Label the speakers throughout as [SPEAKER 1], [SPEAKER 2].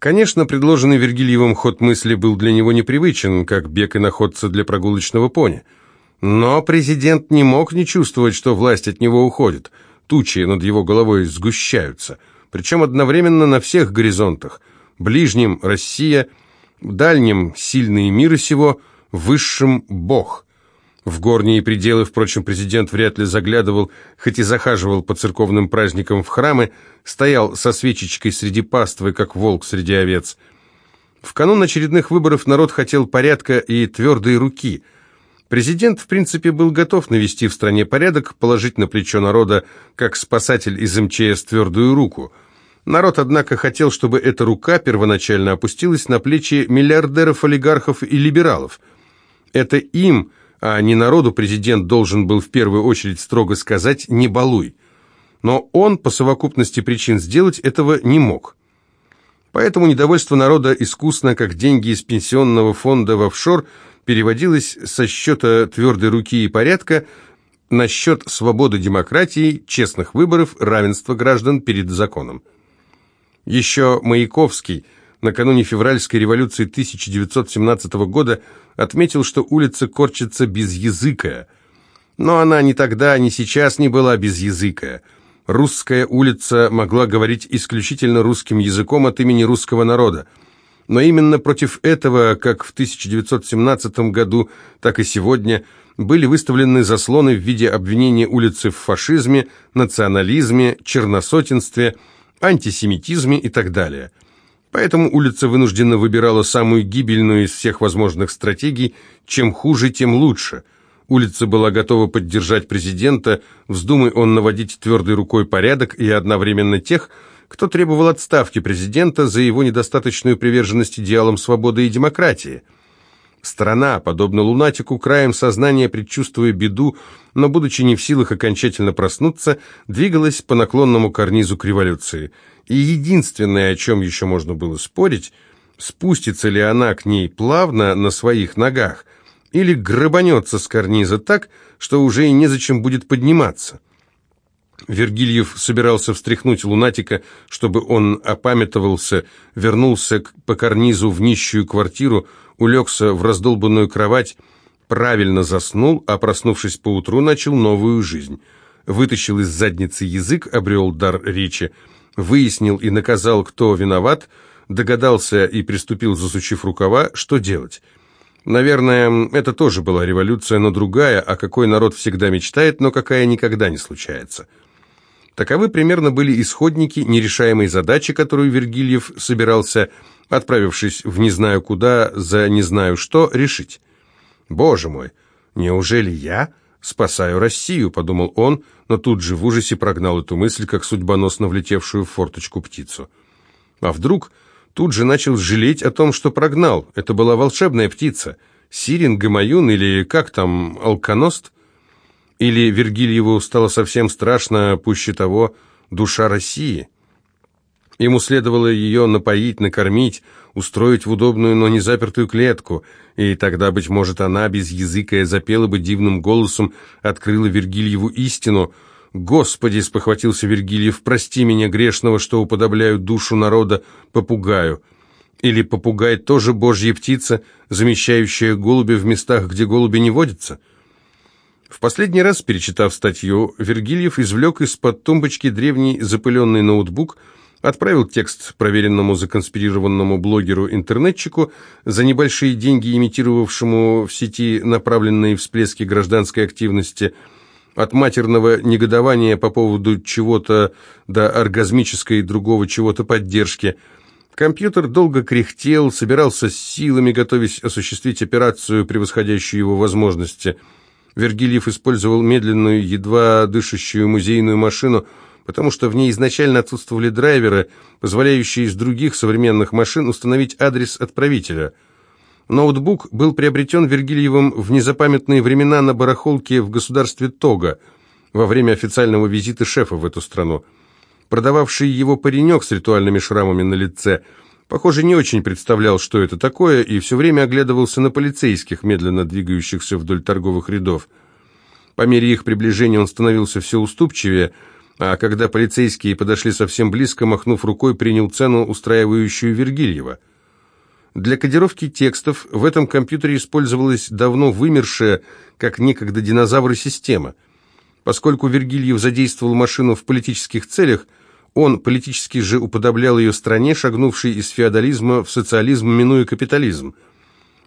[SPEAKER 1] Конечно, предложенный Вергильевым ход мысли был для него непривычен, как бег и находца для прогулочного пони. Но президент не мог не чувствовать, что власть от него уходит. Тучи над его головой сгущаются. Причем одновременно на всех горизонтах. Ближнем – Россия, дальнем – сильные миры сего, высшим – Бог – в горние пределы, впрочем, президент вряд ли заглядывал, хоть и захаживал по церковным праздникам в храмы, стоял со свечечкой среди паствы, как волк среди овец. В канун очередных выборов народ хотел порядка и твердые руки. Президент, в принципе, был готов навести в стране порядок, положить на плечо народа, как спасатель из МЧС, твердую руку. Народ, однако, хотел, чтобы эта рука первоначально опустилась на плечи миллиардеров, олигархов и либералов. Это им – а не народу президент должен был в первую очередь строго сказать «не балуй». Но он по совокупности причин сделать этого не мог. Поэтому недовольство народа искусно, как деньги из пенсионного фонда в офшор, переводилось со счета твердой руки и порядка на счет свободы демократии, честных выборов, равенства граждан перед законом. Еще Маяковский – накануне февральской революции 1917 года отметил, что улица корчится без языка. Но она ни тогда, ни сейчас не была без языка. Русская улица могла говорить исключительно русским языком от имени русского народа. Но именно против этого, как в 1917 году, так и сегодня, были выставлены заслоны в виде обвинения улицы в фашизме, национализме, черносотенстве, антисемитизме и так далее – Поэтому улица вынужденно выбирала самую гибельную из всех возможных стратегий, чем хуже, тем лучше. Улица была готова поддержать президента, вздумай он наводить твердой рукой порядок и одновременно тех, кто требовал отставки президента за его недостаточную приверженность идеалам свободы и демократии – Страна, подобно лунатику, краем сознания, предчувствуя беду, но, будучи не в силах окончательно проснуться, двигалась по наклонному карнизу к революции. И единственное, о чем еще можно было спорить, спустится ли она к ней плавно на своих ногах, или грабанется с карниза так, что уже и незачем будет подниматься. Вергильев собирался встряхнуть лунатика, чтобы он опамятовался, вернулся по карнизу в нищую квартиру, улегся в раздолбанную кровать, правильно заснул, а проснувшись поутру, начал новую жизнь. Вытащил из задницы язык, обрел дар речи, выяснил и наказал, кто виноват, догадался и приступил, засучив рукава, что делать. Наверное, это тоже была революция, но другая, о какой народ всегда мечтает, но какая никогда не случается. Таковы примерно были исходники нерешаемой задачи, которую Вергильев собирался, отправившись в не знаю куда, за не знаю что, решить. «Боже мой, неужели я спасаю Россию?» – подумал он, но тут же в ужасе прогнал эту мысль, как судьбоносно влетевшую в форточку птицу. А вдруг тут же начал жалеть о том, что прогнал. Это была волшебная птица. Сирин, Гамаюн или как там, алконост – или Вергильеву стало совсем страшно, пуще того, душа России? Ему следовало ее напоить, накормить, устроить в удобную, но не запертую клетку, и тогда, быть может, она без языка запела бы дивным голосом, открыла Вергильеву истину. «Господи!» — спохватился Вергильев, «прости меня, грешного, что уподобляю душу народа попугаю». Или попугай тоже божья птица, замещающая голуби в местах, где голуби не водятся? В последний раз, перечитав статью, Вергильев извлек из-под тумбочки древний запыленный ноутбук, отправил текст проверенному законспирированному блогеру-интернетчику, за небольшие деньги имитировавшему в сети направленные всплески гражданской активности, от матерного негодования по поводу чего-то до оргазмической другого чего-то поддержки. Компьютер долго кряхтел, собирался с силами, готовясь осуществить операцию, превосходящую его возможности – Вергильев использовал медленную, едва дышащую музейную машину, потому что в ней изначально отсутствовали драйверы, позволяющие из других современных машин установить адрес отправителя. Ноутбук был приобретен Вергильевым в незапамятные времена на барахолке в государстве Тога во время официального визита шефа в эту страну. Продававший его паренек с ритуальными шрамами на лице – Похоже, не очень представлял, что это такое, и все время оглядывался на полицейских, медленно двигающихся вдоль торговых рядов. По мере их приближения он становился все уступчивее, а когда полицейские подошли совсем близко, махнув рукой, принял цену, устраивающую Вергильева. Для кодировки текстов в этом компьютере использовалась давно вымершая, как некогда динозавры, система. Поскольку Вергильев задействовал машину в политических целях, он политически же уподоблял ее стране, шагнувшей из феодализма в социализм, минуя капитализм.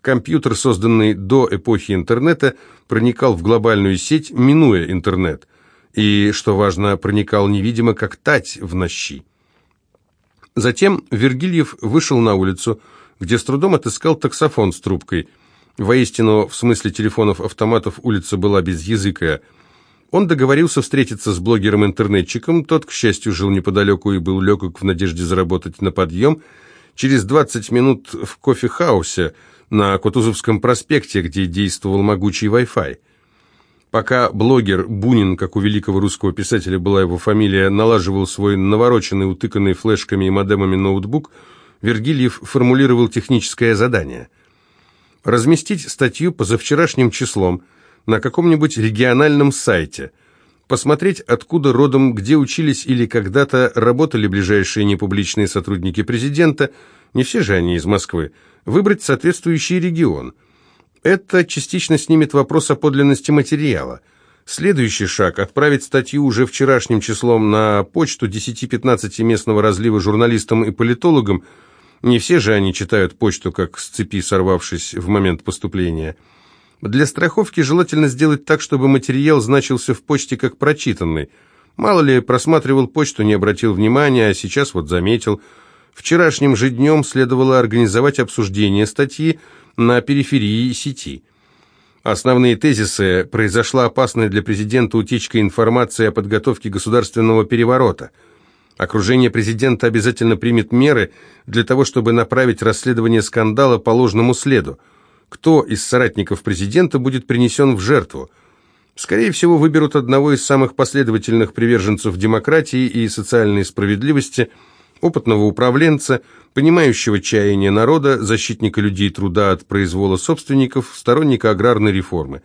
[SPEAKER 1] Компьютер, созданный до эпохи интернета, проникал в глобальную сеть, минуя интернет. И, что важно, проникал невидимо, как тать в нощи. Затем Вергильев вышел на улицу, где с трудом отыскал таксофон с трубкой. Воистину, в смысле телефонов-автоматов улица была без языка. Он договорился встретиться с блогером-интернетчиком, тот, к счастью, жил неподалеку и был легок в надежде заработать на подъем. Через 20 минут в кофе-хаусе на Кутузовском проспекте, где действовал могучий Wi-Fi. Пока блогер Бунин, как у великого русского писателя была его фамилия, налаживал свой навороченный, утыканный флешками и модемами ноутбук, Вергильев формулировал техническое задание. Разместить статью позавчерашним числом – на каком-нибудь региональном сайте, посмотреть, откуда родом, где учились или когда-то работали ближайшие непубличные сотрудники президента, не все же они из Москвы, выбрать соответствующий регион. Это частично снимет вопрос о подлинности материала. Следующий шаг – отправить статью уже вчерашним числом на почту 10-15 местного разлива журналистам и политологам. Не все же они читают почту, как с цепи сорвавшись в момент поступления – для страховки желательно сделать так, чтобы материал значился в почте как прочитанный. Мало ли, просматривал почту, не обратил внимания, а сейчас вот заметил. Вчерашним же днем следовало организовать обсуждение статьи на периферии сети. Основные тезисы «Произошла опасная для президента утечка информации о подготовке государственного переворота». Окружение президента обязательно примет меры для того, чтобы направить расследование скандала по ложному следу кто из соратников президента будет принесен в жертву. Скорее всего, выберут одного из самых последовательных приверженцев демократии и социальной справедливости, опытного управленца, понимающего чаяние народа, защитника людей труда от произвола собственников, сторонника аграрной реформы.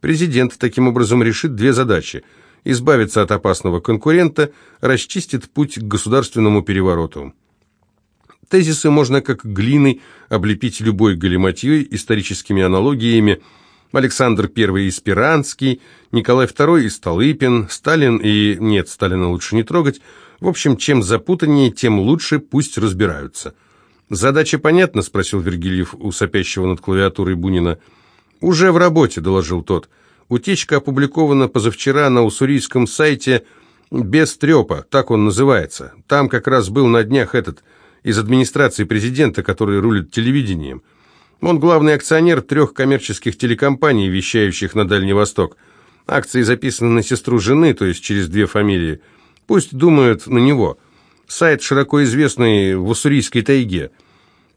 [SPEAKER 1] Президент таким образом решит две задачи – избавиться от опасного конкурента, расчистит путь к государственному перевороту. Тезисы можно как глиной облепить любой галиматьей, историческими аналогиями. Александр I Испиранский, Николай II Столыпин, Сталин и... Нет, Сталина лучше не трогать. В общем, чем запутаннее, тем лучше, пусть разбираются. «Задача понятна?» – спросил Вергильев у сопящего над клавиатурой Бунина. «Уже в работе», – доложил тот. «Утечка опубликована позавчера на уссурийском сайте «Без трепа», так он называется. Там как раз был на днях этот из администрации президента, который рулит телевидением. Он главный акционер трех коммерческих телекомпаний, вещающих на Дальний Восток. Акции записаны на сестру жены, то есть через две фамилии. Пусть думают на него. Сайт широко известный в Уссурийской тайге.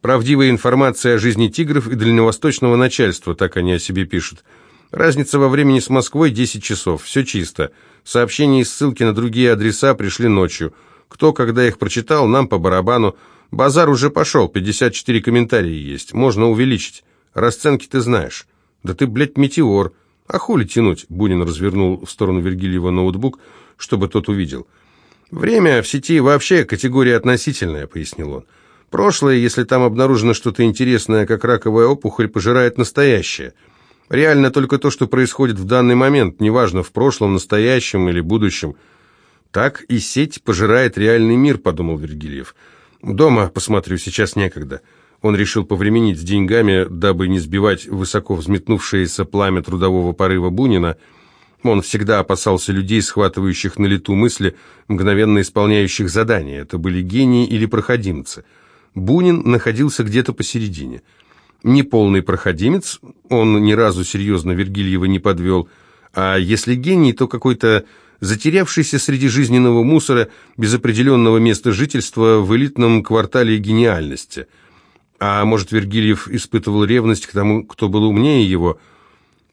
[SPEAKER 1] Правдивая информация о жизни тигров и дальневосточного начальства, так они о себе пишут. Разница во времени с Москвой 10 часов, все чисто. Сообщения и ссылки на другие адреса пришли ночью. Кто, когда их прочитал, нам по барабану. Базар уже пошел, 54 комментария есть, можно увеличить. Расценки ты знаешь. Да ты, блядь, метеор. А хули тянуть? Бунин развернул в сторону Вергильева ноутбук, чтобы тот увидел. Время в сети вообще категория относительная, пояснил он. Прошлое, если там обнаружено что-то интересное, как раковая опухоль, пожирает настоящее. Реально только то, что происходит в данный момент, неважно, в прошлом, настоящем или будущем. Так и сеть пожирает реальный мир, подумал Вергильев. Дома посмотрю, сейчас некогда. Он решил повременить с деньгами, дабы не сбивать высоко взметнувшееся пламя трудового порыва Бунина. Он всегда опасался людей, схватывающих на лету мысли, мгновенно исполняющих задания. Это были гении или проходимцы. Бунин находился где-то посередине. Неполный проходимец, он ни разу серьезно Вергильева не подвел, а если гений, то какой-то затерявшийся среди жизненного мусора без определенного места жительства в элитном квартале гениальности. А может, Вергильев испытывал ревность к тому, кто был умнее его,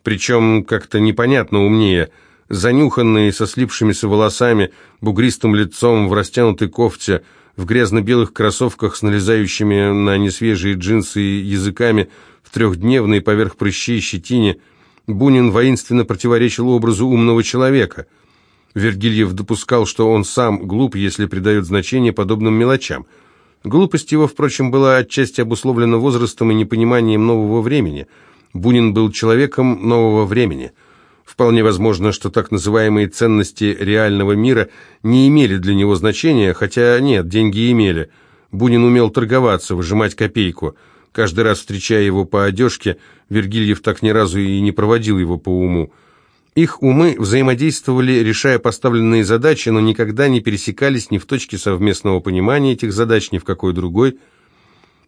[SPEAKER 1] причем как-то непонятно умнее, занюханный, со слипшимися волосами, бугристым лицом, в растянутой кофте, в грязно-белых кроссовках с налезающими на несвежие джинсы языками, в трехдневной поверх прыщей щетине, Бунин воинственно противоречил образу умного человека – Вергильев допускал, что он сам глуп, если придает значение подобным мелочам. Глупость его, впрочем, была отчасти обусловлена возрастом и непониманием нового времени. Бунин был человеком нового времени. Вполне возможно, что так называемые ценности реального мира не имели для него значения, хотя нет, деньги имели. Бунин умел торговаться, выжимать копейку. Каждый раз, встречая его по одежке, Вергильев так ни разу и не проводил его по уму. Их умы взаимодействовали, решая поставленные задачи, но никогда не пересекались ни в точке совместного понимания этих задач, ни в какой другой.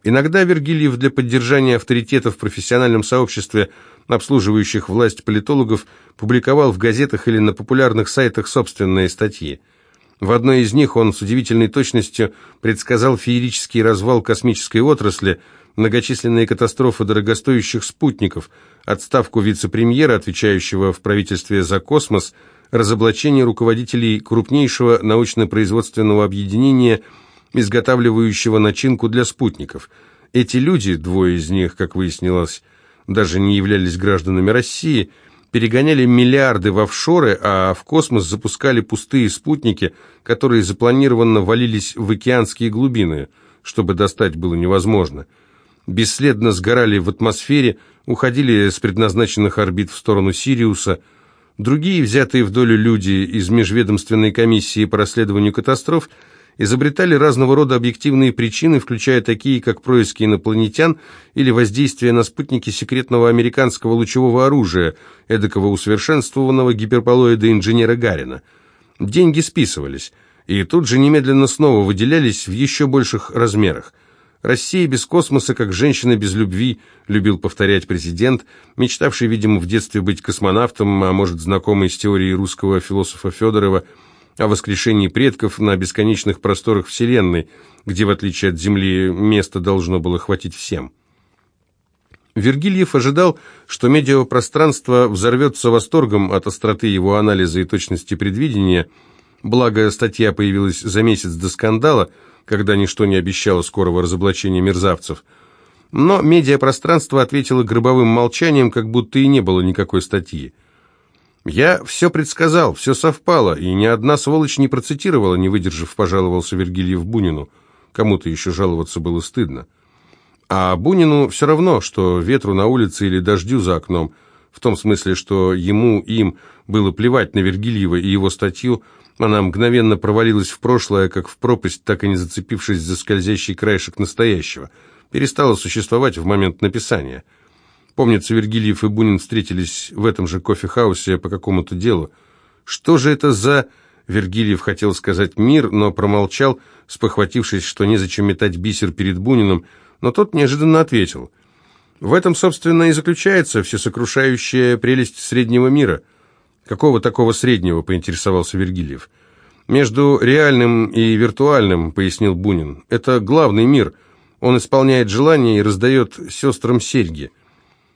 [SPEAKER 1] Иногда Вергильев для поддержания авторитета в профессиональном сообществе, обслуживающих власть политологов, публиковал в газетах или на популярных сайтах собственные статьи. В одной из них он с удивительной точностью предсказал феерический развал космической отрасли – многочисленные катастрофы дорогостоящих спутников, отставку вице-премьера, отвечающего в правительстве за космос, разоблачение руководителей крупнейшего научно-производственного объединения, изготавливающего начинку для спутников. Эти люди, двое из них, как выяснилось, даже не являлись гражданами России, перегоняли миллиарды в офшоры, а в космос запускали пустые спутники, которые запланированно валились в океанские глубины, чтобы достать было невозможно – бесследно сгорали в атмосфере, уходили с предназначенных орбит в сторону Сириуса. Другие, взятые в долю люди из Межведомственной комиссии по расследованию катастроф, изобретали разного рода объективные причины, включая такие, как происки инопланетян или воздействие на спутники секретного американского лучевого оружия, эдакого усовершенствованного гиперполоида инженера Гарина. Деньги списывались, и тут же немедленно снова выделялись в еще больших размерах – «Россия без космоса, как женщина без любви», любил повторять президент, мечтавший, видимо, в детстве быть космонавтом, а может, знакомый с теорией русского философа Федорова о воскрешении предков на бесконечных просторах Вселенной, где, в отличие от Земли, места должно было хватить всем. Вергильев ожидал, что медиапространство взорвется восторгом от остроты его анализа и точности предвидения, благо статья появилась за месяц до скандала – когда ничто не обещало скорого разоблачения мерзавцев. Но медиапространство ответило гробовым молчанием, как будто и не было никакой статьи. «Я все предсказал, все совпало, и ни одна сволочь не процитировала, не выдержав, пожаловался Вергильев Бунину. Кому-то еще жаловаться было стыдно. А Бунину все равно, что ветру на улице или дождю за окном, в том смысле, что ему, им было плевать на Вергильева и его статью, она мгновенно провалилась в прошлое, как в пропасть, так и не зацепившись за скользящий краешек настоящего. Перестала существовать в момент написания. Помнится, Вергильев и Бунин встретились в этом же кофехаусе по какому-то делу. Что же это за... Вергильев хотел сказать «мир», но промолчал, спохватившись, что незачем метать бисер перед Буниным, но тот неожиданно ответил. «В этом, собственно, и заключается всесокрушающая прелесть среднего мира». «Какого такого среднего?» – поинтересовался Вергильев. «Между реальным и виртуальным», – пояснил Бунин. «Это главный мир. Он исполняет желания и раздает сестрам серьги».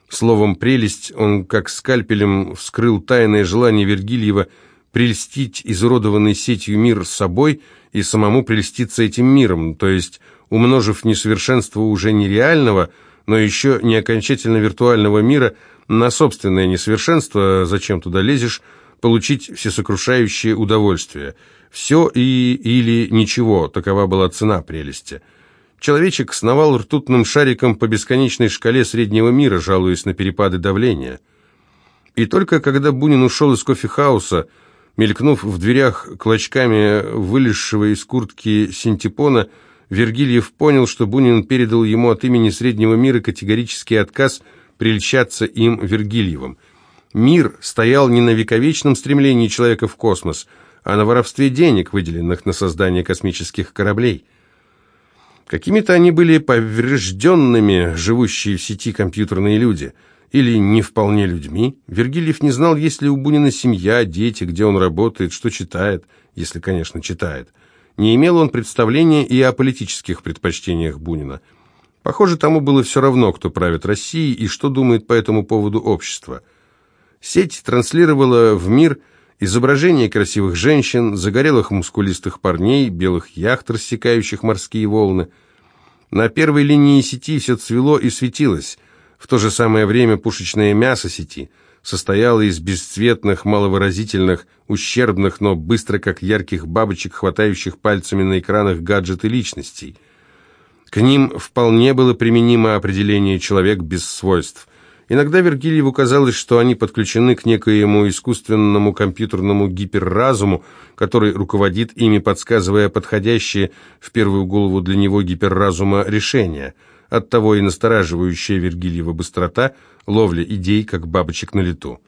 [SPEAKER 1] Словом, прелесть он как скальпелем вскрыл тайное желание Вергильева прельстить изуродованный сетью мир с собой и самому прельститься этим миром, то есть, умножив несовершенство уже нереального, но еще не окончательно виртуального мира – на собственное несовершенство, зачем туда лезешь, получить всесокрушающее удовольствие. Все и или ничего, такова была цена прелести. Человечек сновал ртутным шариком по бесконечной шкале среднего мира, жалуясь на перепады давления. И только когда Бунин ушел из кофехауса, мелькнув в дверях клочками вылезшего из куртки синтепона, Вергильев понял, что Бунин передал ему от имени среднего мира категорический отказ – прельщаться им Вергильевым. Мир стоял не на вековечном стремлении человека в космос, а на воровстве денег, выделенных на создание космических кораблей. Какими-то они были поврежденными, живущие в сети компьютерные люди, или не вполне людьми. Вергильев не знал, есть ли у Бунина семья, дети, где он работает, что читает, если, конечно, читает. Не имел он представления и о политических предпочтениях Бунина – Похоже, тому было все равно, кто правит Россией и что думает по этому поводу общество. Сеть транслировала в мир изображения красивых женщин, загорелых мускулистых парней, белых яхт, рассекающих морские волны. На первой линии сети все цвело и светилось. В то же самое время пушечное мясо сети состояла из бесцветных, маловыразительных, ущербных, но быстро как ярких бабочек, хватающих пальцами на экранах гаджеты личностей. К ним вполне было применимо определение «человек без свойств». Иногда Вергильеву казалось, что они подключены к некоему искусственному компьютерному гиперразуму, который руководит ими, подсказывая подходящие в первую голову для него гиперразума решения. Оттого и настораживающая Вергильева быстрота, ловля идей, как бабочек на лету.